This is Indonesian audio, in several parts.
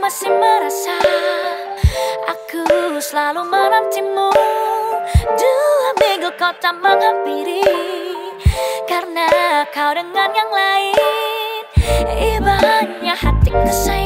masih merasa Aku selalu menantimu. Dua minggu kau tak menghampiri Karena kau dengan yang lain. Ibanya hatiku sayang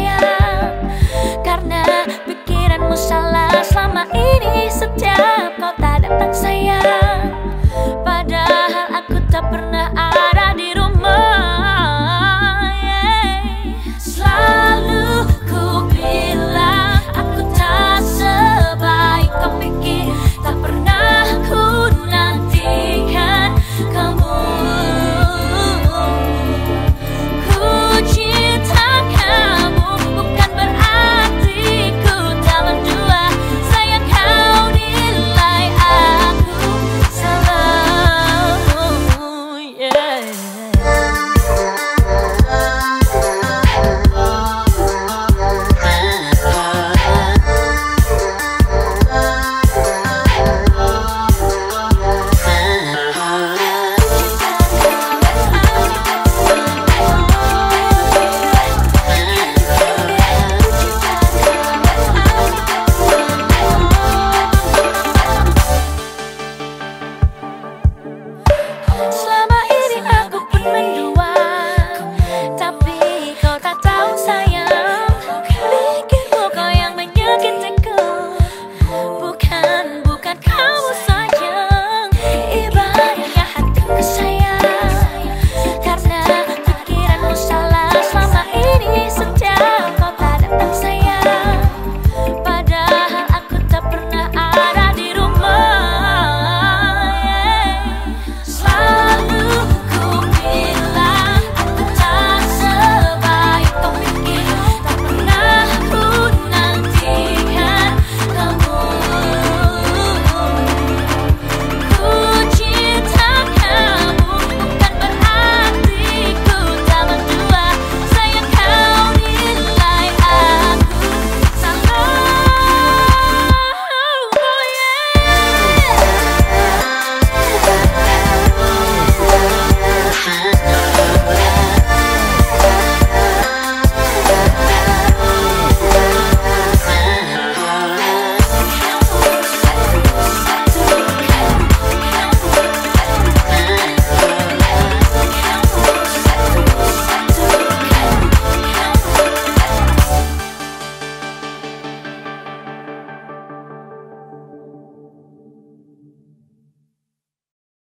Slow